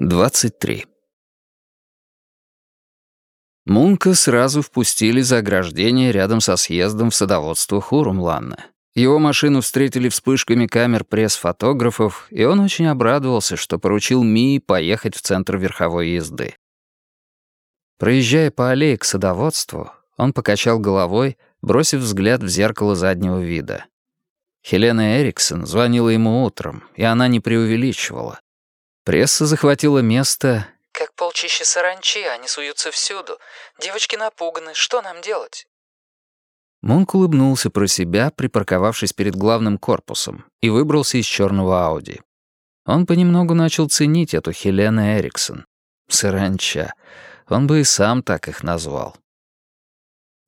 23. Мунка сразу впустили за ограждение рядом со съездом в садоводство Хурумланна. Его машину встретили вспышками камер пресс-фотографов, и он очень обрадовался, что поручил Мии поехать в центр верховой езды. Проезжая по аллее к садоводству, он покачал головой, бросив взгляд в зеркало заднего вида. Хелена Эриксон звонила ему утром, и она не преувеличивала. Пресса захватила место... «Как полчища саранчи, они суются всюду. Девочки напуганы. Что нам делать?» Мунк улыбнулся про себя, припарковавшись перед главным корпусом, и выбрался из черного Ауди. Он понемногу начал ценить эту Хелену Эриксон. Саранча. Он бы и сам так их назвал.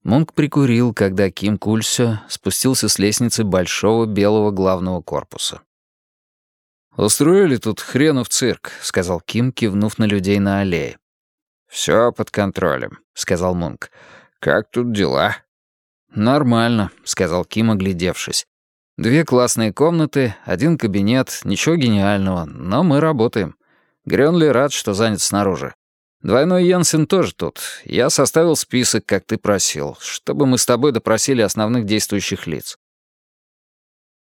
Мунк прикурил, когда Ким Кульсё спустился с лестницы большого белого главного корпуса. «Устроили тут хренов цирк», — сказал Ким, кивнув на людей на аллее. «Всё под контролем», — сказал Мунк. «Как тут дела?» «Нормально», — сказал Ким, оглядевшись. «Две классные комнаты, один кабинет, ничего гениального, но мы работаем. Грёнли рад, что занят снаружи. Двойной Йенсен тоже тут. Я составил список, как ты просил, чтобы мы с тобой допросили основных действующих лиц.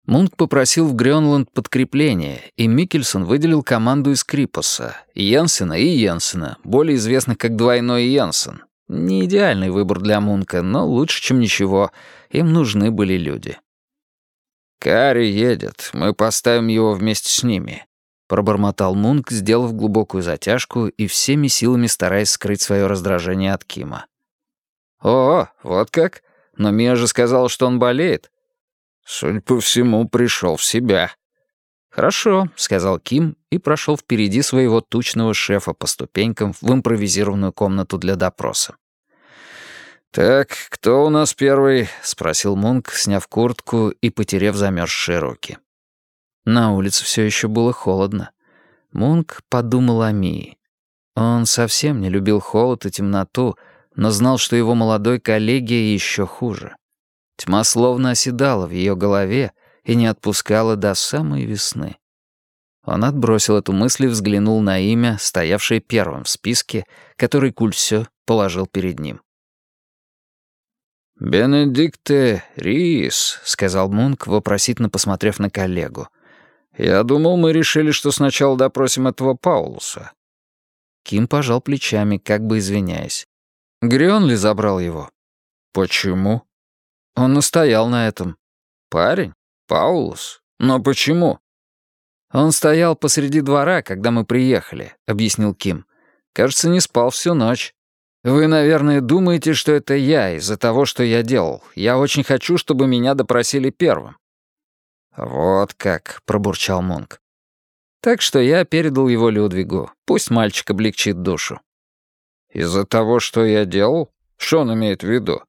Мунк попросил в Грёнланд подкрепление, и Микельсон выделил команду из Крипоса, Йенсена и Йенсена, более известных как Двойной Йенсен. Не идеальный выбор для Мунка, но лучше, чем ничего. Им нужны были люди. «Карри едет, мы поставим его вместе с ними. Пробормотал Мунк, сделав глубокую затяжку и всеми силами стараясь скрыть свое раздражение от Кима. «О, вот как? Но Мия же сказала, что он болеет». «Судя по всему, пришел в себя». «Хорошо», — сказал Ким и прошел впереди своего тучного шефа по ступенькам в импровизированную комнату для допроса. «Так, кто у нас первый?» — спросил Мунк, сняв куртку и потеряв замерзшие руки. На улице все еще было холодно. Мунк подумал о Мии. Он совсем не любил холод и темноту, но знал, что его молодой коллеге еще хуже. Тьма словно оседала в ее голове и не отпускала до самой весны. Он отбросил эту мысль и взглянул на имя, стоявшее первым в списке, который Кульсё положил перед ним. «Бенедикте Рис», — сказал Мунк, вопросительно посмотрев на коллегу. «Я думал, мы решили, что сначала допросим этого Паулуса». Ким пожал плечами, как бы извиняясь. Грёнли забрал его. «Почему?» Он настоял на этом. «Парень? Паулус? Но почему?» «Он стоял посреди двора, когда мы приехали», — объяснил Ким. «Кажется, не спал всю ночь. Вы, наверное, думаете, что это я из-за того, что я делал. Я очень хочу, чтобы меня допросили первым. «Вот как», — пробурчал Монк. Так что я передал его Людвигу. Пусть мальчик облегчит душу. «Из-за того, что я делал? Что он имеет в виду?»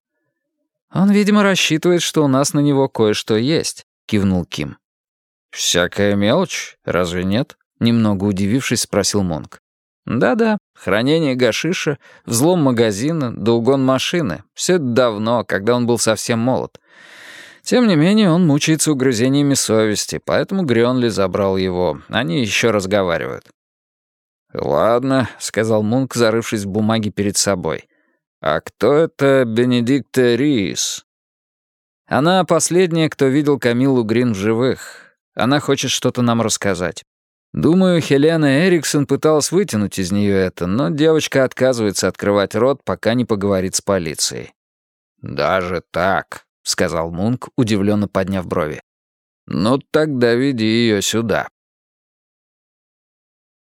«Он, видимо, рассчитывает, что у нас на него кое-что есть», — кивнул Ким. «Всякая мелочь? Разве нет?» — немного удивившись, спросил Монк. «Да-да, хранение гашиша, взлом магазина, да угон машины. Все это давно, когда он был совсем молод. Тем не менее, он мучается угрызениями совести, поэтому Грёнли забрал его. Они еще разговаривают. «Ладно», — сказал Мунк, зарывшись в бумаге перед собой. «А кто это Бенедикта Рис?» «Она последняя, кто видел Камилу Грин в живых. Она хочет что-то нам рассказать. Думаю, Хелена Эриксон пыталась вытянуть из нее это, но девочка отказывается открывать рот, пока не поговорит с полицией». «Даже так?» — сказал Мунк, удивленно подняв брови. «Ну тогда веди ее сюда».